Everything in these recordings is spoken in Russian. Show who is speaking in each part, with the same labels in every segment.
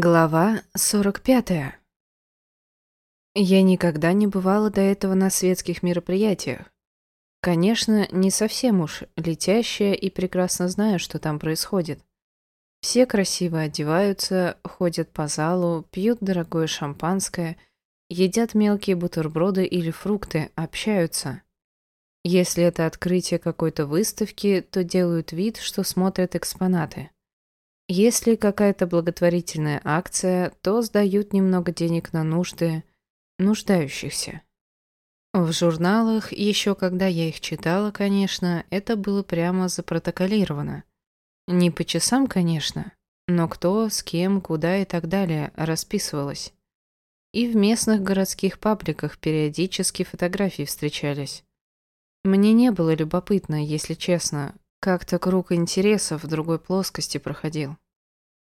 Speaker 1: Глава 45. Я никогда не бывала до этого на светских мероприятиях. Конечно, не совсем уж летящая и прекрасно знаю, что там происходит. Все красиво одеваются, ходят по залу, пьют дорогое шампанское, едят мелкие бутерброды или фрукты, общаются. Если это открытие какой-то выставки, то делают вид, что смотрят экспонаты. Если какая-то благотворительная акция, то сдают немного денег на нужды нуждающихся. В журналах, еще когда я их читала, конечно, это было прямо запротоколировано. Не по часам, конечно, но кто, с кем, куда и так далее расписывалось. И в местных городских пабликах периодически фотографии встречались. Мне не было любопытно, если честно, как-то круг интересов в другой плоскости проходил.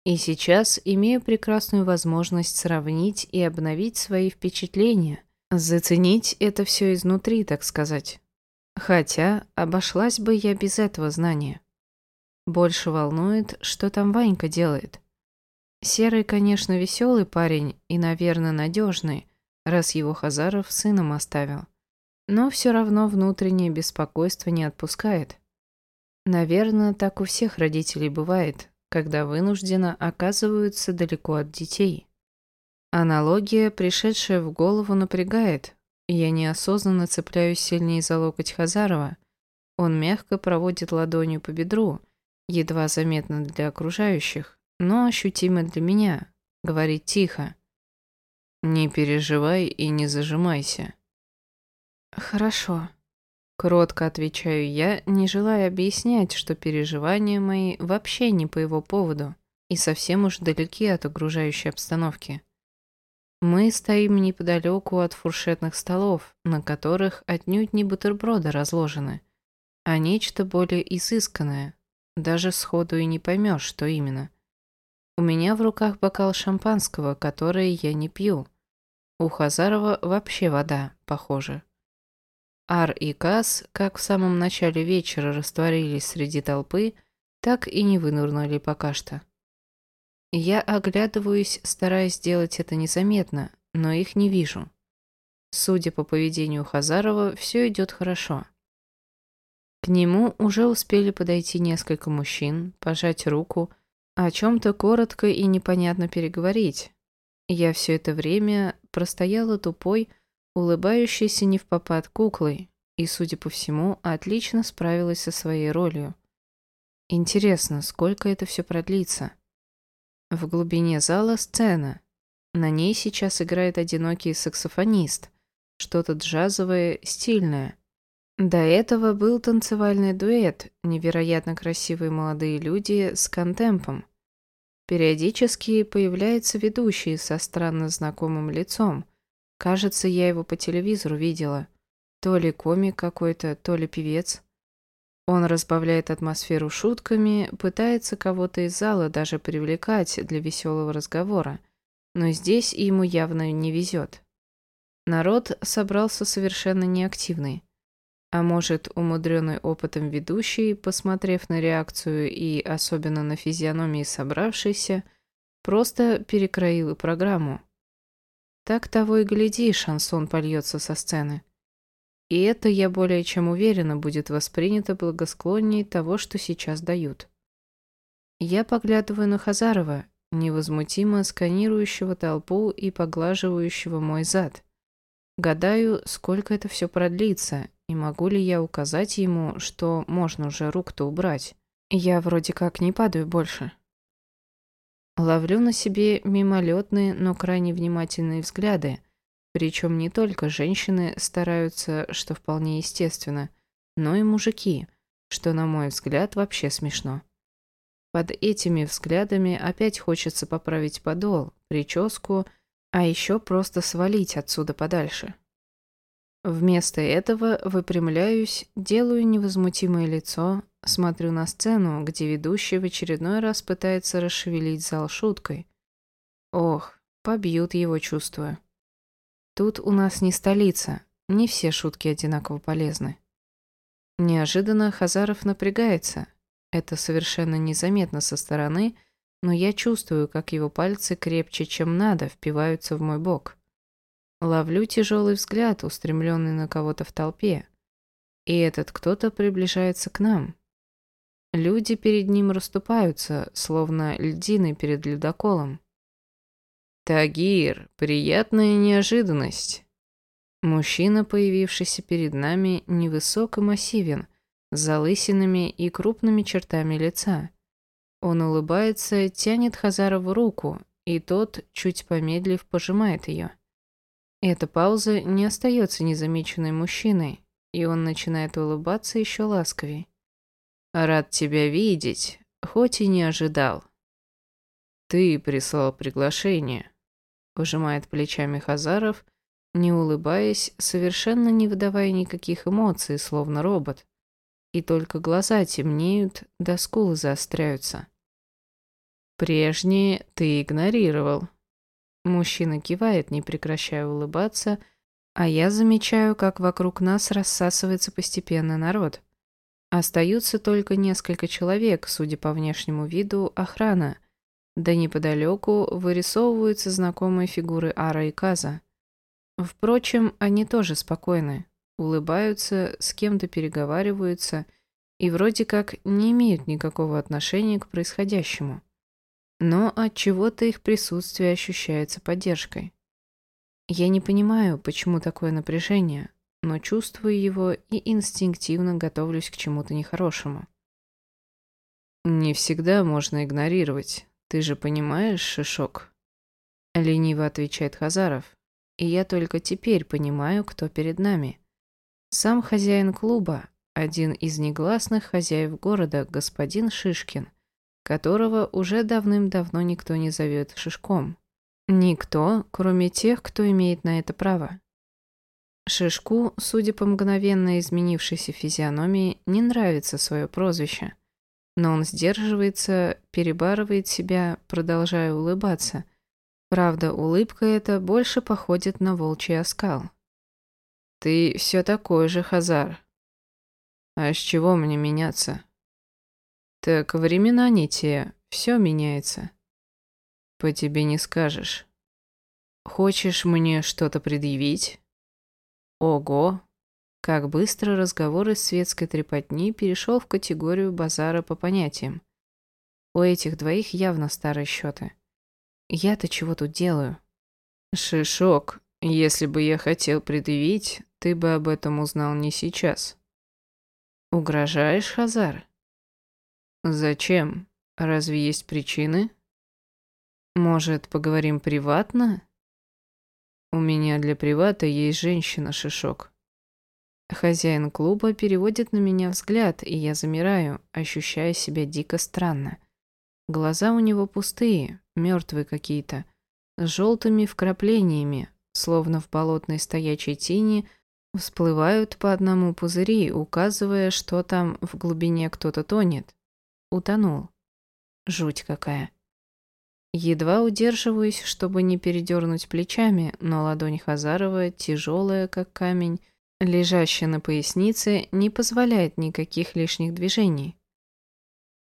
Speaker 1: И сейчас имею прекрасную возможность сравнить и обновить свои впечатления, заценить это все изнутри, так сказать. Хотя обошлась бы я без этого знания. Больше волнует, что там Ванька делает. Серый, конечно, веселый парень и, наверное, надежный, раз его Хазаров сыном оставил. Но все равно внутреннее беспокойство не отпускает. Наверное, так у всех родителей бывает, когда вынужденно оказываются далеко от детей. Аналогия, пришедшая в голову, напрягает. Я неосознанно цепляюсь сильнее за локоть Хазарова. Он мягко проводит ладонью по бедру, едва заметно для окружающих, но ощутимо для меня. Говорит тихо. «Не переживай и не зажимайся». «Хорошо», Кротко отвечаю я, не желая объяснять, что переживания мои вообще не по его поводу и совсем уж далеки от окружающей обстановки. Мы стоим неподалеку от фуршетных столов, на которых отнюдь не бутерброды разложены, а нечто более изысканное. Даже сходу и не поймешь, что именно. У меня в руках бокал шампанского, которое я не пью. У Хазарова вообще вода, похоже. Ар и Кас, как в самом начале вечера растворились среди толпы, так и не вынурнули пока что. Я оглядываюсь, стараясь сделать это незаметно, но их не вижу. Судя по поведению Хазарова, все идет хорошо. К нему уже успели подойти несколько мужчин, пожать руку, о чем-то коротко и непонятно переговорить. Я все это время простояла тупой, улыбающейся не в попад куклой, и, судя по всему, отлично справилась со своей ролью. Интересно, сколько это все продлится? В глубине зала сцена. На ней сейчас играет одинокий саксофонист, что-то джазовое, стильное. До этого был танцевальный дуэт, невероятно красивые молодые люди с контемпом. Периодически появляются ведущие со странно знакомым лицом, Кажется, я его по телевизору видела. То ли комик какой-то, то ли певец. Он разбавляет атмосферу шутками, пытается кого-то из зала даже привлекать для веселого разговора. Но здесь ему явно не везет. Народ собрался совершенно неактивный. А может, умудренный опытом ведущий, посмотрев на реакцию и особенно на физиономии собравшейся, просто перекроил программу. Так того и гляди, шансон польется со сцены. И это, я более чем уверена, будет воспринято благосклонней того, что сейчас дают. Я поглядываю на Хазарова, невозмутимо сканирующего толпу и поглаживающего мой зад. Гадаю, сколько это все продлится, и могу ли я указать ему, что можно уже рук-то убрать. Я вроде как не падаю больше. Ловлю на себе мимолетные, но крайне внимательные взгляды. Причем не только женщины стараются, что вполне естественно, но и мужики, что, на мой взгляд, вообще смешно. Под этими взглядами опять хочется поправить подол, прическу, а еще просто свалить отсюда подальше. Вместо этого выпрямляюсь, делаю невозмутимое лицо, Смотрю на сцену, где ведущий в очередной раз пытается расшевелить зал шуткой. Ох, побьют его, чувствую. Тут у нас не столица, не все шутки одинаково полезны. Неожиданно Хазаров напрягается. Это совершенно незаметно со стороны, но я чувствую, как его пальцы крепче, чем надо, впиваются в мой бок. Ловлю тяжелый взгляд, устремленный на кого-то в толпе. И этот кто-то приближается к нам. Люди перед ним расступаются, словно льдины перед ледоколом. «Тагир, приятная неожиданность!» Мужчина, появившийся перед нами, невысок и массивен, с залысинами и крупными чертами лица. Он улыбается, тянет Хазарову руку, и тот, чуть помедлив, пожимает ее. Эта пауза не остается незамеченной мужчиной, и он начинает улыбаться еще ласковее. «Рад тебя видеть, хоть и не ожидал». «Ты прислал приглашение», — пожимает плечами Хазаров, не улыбаясь, совершенно не выдавая никаких эмоций, словно робот и только глаза темнеют, да скулы заостряются. «Прежние ты игнорировал». Мужчина кивает, не прекращая улыбаться, а я замечаю, как вокруг нас рассасывается постепенно народ. Остаются только несколько человек, судя по внешнему виду, охрана. Да неподалеку вырисовываются знакомые фигуры Ара и Каза. Впрочем, они тоже спокойны улыбаются, с кем-то переговариваются и вроде как не имеют никакого отношения к происходящему. Но от чего-то их присутствие ощущается поддержкой. Я не понимаю, почему такое напряжение, но чувствую его и инстинктивно готовлюсь к чему-то нехорошему. Не всегда можно игнорировать. Ты же понимаешь, Шишок? Лениво отвечает Хазаров. И я только теперь понимаю, кто перед нами. Сам хозяин клуба, один из негласных хозяев города, господин Шишкин, которого уже давным-давно никто не зовет Шишком. Никто, кроме тех, кто имеет на это право. Шишку, судя по мгновенно изменившейся физиономии, не нравится свое прозвище. Но он сдерживается, перебарывает себя, продолжая улыбаться. Правда, улыбка эта больше походит на волчий оскал. Ты все такой же, Хазар. А с чего мне меняться? Так времена не те, все меняется. По тебе не скажешь. Хочешь мне что-то предъявить? Ого! Как быстро разговор из светской трепотни перешел в категорию базара по понятиям. У этих двоих явно старые счеты. Я-то чего тут делаю? Шишок, если бы я хотел предъявить, ты бы об этом узнал не сейчас. Угрожаешь, Хазар? Зачем? Разве есть причины? Может, поговорим приватно? У меня для привата есть женщина, Шишок. Хозяин клуба переводит на меня взгляд, и я замираю, ощущая себя дико странно. Глаза у него пустые, мертвые какие-то, с желтыми вкраплениями, словно в болотной стоячей тени – Всплывают по одному пузыри, указывая, что там в глубине кто-то тонет. Утонул. Жуть какая. Едва удерживаюсь, чтобы не передернуть плечами, но ладонь Хазарова, тяжелая, как камень, лежащая на пояснице, не позволяет никаких лишних движений.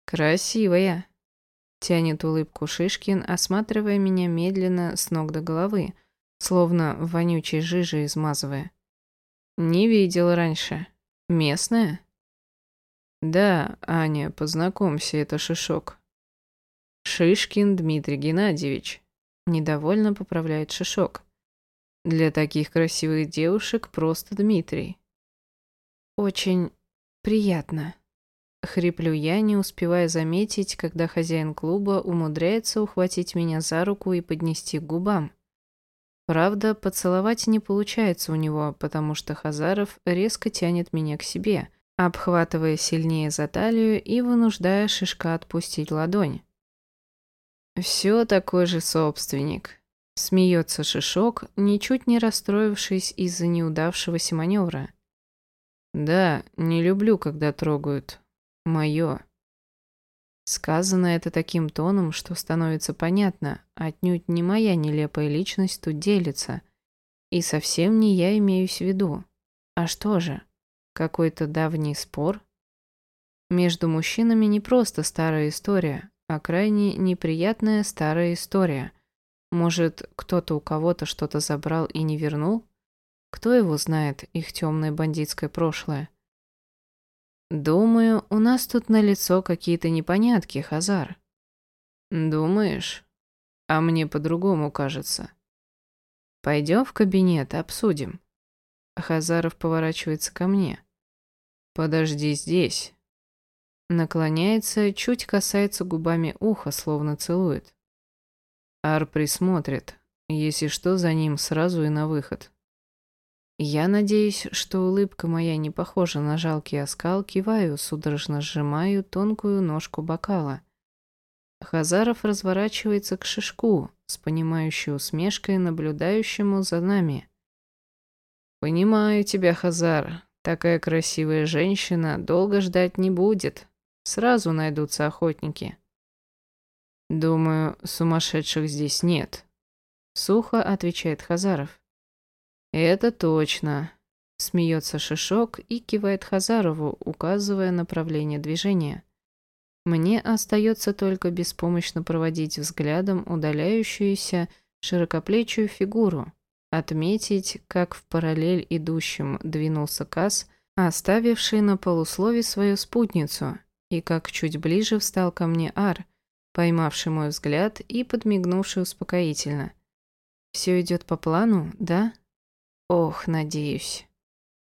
Speaker 1: «Красивая!» — тянет улыбку Шишкин, осматривая меня медленно с ног до головы, словно вонючей жижей измазывая. Не видел раньше. Местная? Да, Аня, познакомься, это Шишок. Шишкин Дмитрий Геннадьевич. Недовольно поправляет Шишок. Для таких красивых девушек просто Дмитрий. Очень приятно. Хриплю я, не успевая заметить, когда хозяин клуба умудряется ухватить меня за руку и поднести к губам. Правда, поцеловать не получается у него, потому что Хазаров резко тянет меня к себе, обхватывая сильнее за талию и вынуждая Шишка отпустить ладонь. «Все такой же собственник», — смеется Шишок, ничуть не расстроившись из-за неудавшегося маневра. «Да, не люблю, когда трогают. Мое». Сказано это таким тоном, что становится понятно, отнюдь не моя нелепая личность тут делится. И совсем не я имеюсь в виду. А что же? Какой-то давний спор? Между мужчинами не просто старая история, а крайне неприятная старая история. Может, кто-то у кого-то что-то забрал и не вернул? Кто его знает, их темное бандитское прошлое? Думаю, у нас тут на лицо какие-то непонятки, Хазар. Думаешь? А мне по-другому кажется. Пойдем в кабинет, обсудим. Хазаров поворачивается ко мне. Подожди здесь. Наклоняется, чуть касается губами уха, словно целует. Ар присмотрит. Если что, за ним сразу и на выход. Я надеюсь, что улыбка моя не похожа на жалкий оскал, киваю, судорожно сжимаю тонкую ножку бокала. Хазаров разворачивается к шишку, с понимающей усмешкой, наблюдающему за нами. «Понимаю тебя, Хазар. Такая красивая женщина долго ждать не будет. Сразу найдутся охотники». «Думаю, сумасшедших здесь нет», — сухо отвечает Хазаров. «Это точно», — смеется Шишок и кивает Хазарову, указывая направление движения. Мне остается только беспомощно проводить взглядом удаляющуюся широкоплечую фигуру, отметить, как в параллель идущим двинулся Касс, оставивший на полуслове свою спутницу, и как чуть ближе встал ко мне Ар, поймавший мой взгляд и подмигнувший успокоительно. «Все идет по плану, да?» «Ох, надеюсь».